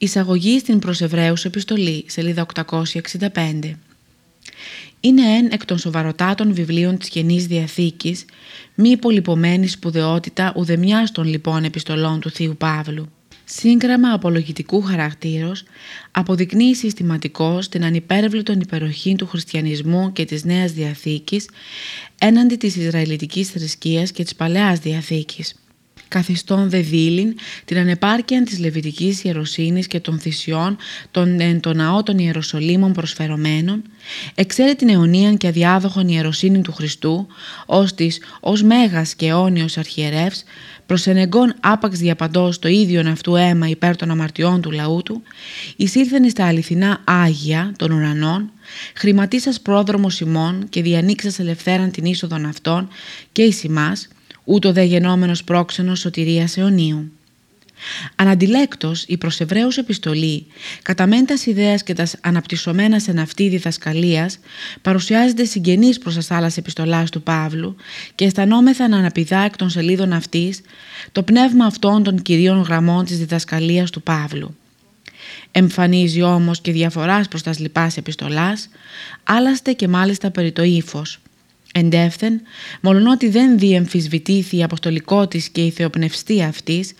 Εισαγωγή στην προς Εβραίους επιστολή, σελίδα 865. Είναι ένα εκ των σοβαροτάτων βιβλίων της Καινής Διαθήκης, μη υπολοιπωμένη σπουδαιότητα ουδεμιάς των λοιπόν επιστολών του Θείου Παύλου. Σύγγραμμα απολογητικού χαρακτήρος αποδεικνύει συστηματικώς την ανυπέρβλητον υπεροχή του χριστιανισμού και της Νέας Διαθήκης έναντι της Ισραηλιτικής θρησκείας και της Παλαιάς Διαθήκης καθιστών δε δίλην την ανεπάρκεια της λεβιτικής ιεροσύνης και των θυσιών των εν το ναό των Ιεροσολύμων προσφερωμένων, εξαίρε την αιωνίαν και αδιάδοχον ιεροσύνη του Χριστού, ως της ως μέγας και αιώνιος αρχιερεύς, προσενεγκών άπαξ διαπαντός το ίδιον αυτού αίμα υπέρ των αμαρτιών του λαού του, εισήλθεν στα αληθινά Άγια των ουρανών, χρηματίσας πρόδρομος ημών και διανοίξας ελευθέραν την είσοδον αυτών και εις ημάς, ούτω δε γενόμενος πρόξενος σωτηρίας αιωνίου. Αναντιλέκτος, η προς Εβραίους επιστολή, κατά μεν τας ιδέας και τας αναπτυσσομένας εν αυτή διδασκαλίας, παρουσιάζεται συγγενής προς τα άλλας επιστολάς του Παύλου και αισθανόμεθα να αναπηδά εκ των σελίδων αυτής το πνεύμα αυτών των κυρίων γραμμών της διδασκαλίας του Παύλου. Εμφανίζει όμως και διαφοράς προς τας λοιπάς επιστολάς, άλλαστε και μάλιστα περί το ύφος, Εντεύθεν, ότι δεν διεμφισβητήθη η αποστολικότης και η θεοπνευστία αυτής,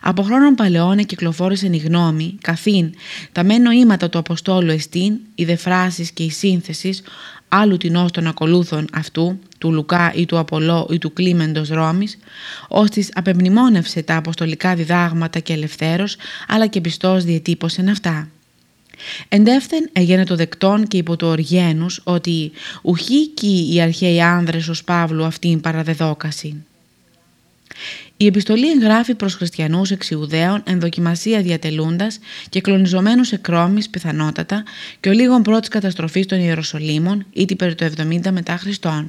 από χρόνων παλαιών κυκλοφόρησε η γνώμη, καθήν τα μεν νοήματα του Αποστόλου εστίν, οι δεφράσεις και η σύνθεσης άλλου τεινός των ακολούθων αυτού, του Λουκά ή του Απολό ή του Κλίμεντος Ρώμης, ώστις απεμνημόνευσε τα αποστολικά διδάγματα και ελευθέρως, αλλά και πιστός διετύπωσεν αυτά. Εντεύθεν έγινε το δεκτόν και υπό το οργένους ότι ουχή οι αρχαίοι άνδρες ως Παύλου αυτήν παραδεδόκαση. Η επιστολή εγγράφει προς χριστιανούς εξιουδαίων ενδοκιμασία διατελούντας και κλονιζομένους εκρόμης πιθανότατα και ο λίγων πρώτης καταστροφής των Ιεροσολύμων ήτι περί το 70 μετά Χριστόν.